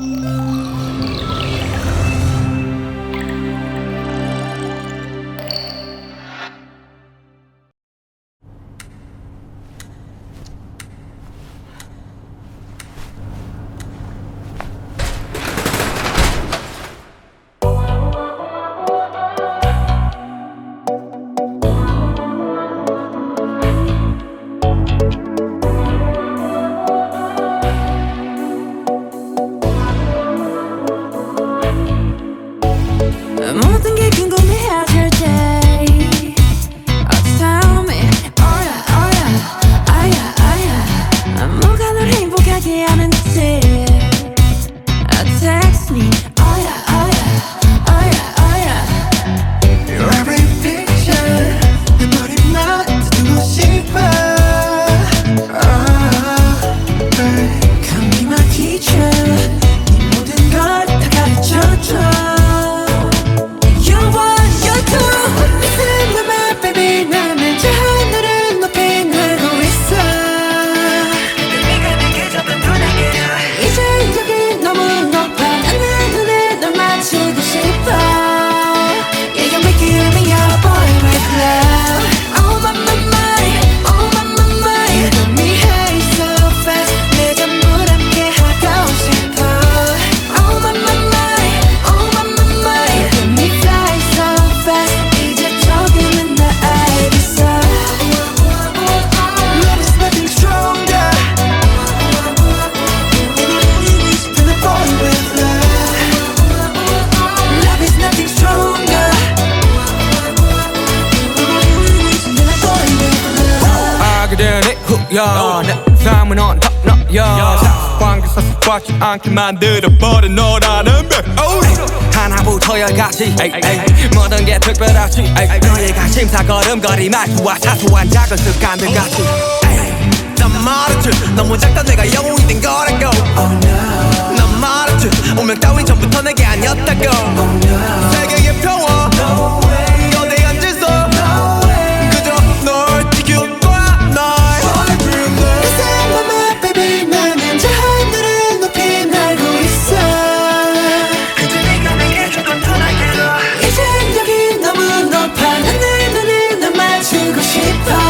Música 야, 내 삶은 on top 너, 야. 관계사 습박지 않게 만들어버린 너라는 백. 하나부터 열까지 모든 게 특별하지 너희가 심사 걸음걸이 말투와 사소한 작은 습관들 같이 난 말했지 너무 작다 내가 영웅이 된 거라고. Oh, no. time.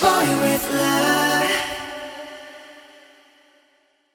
boy with love.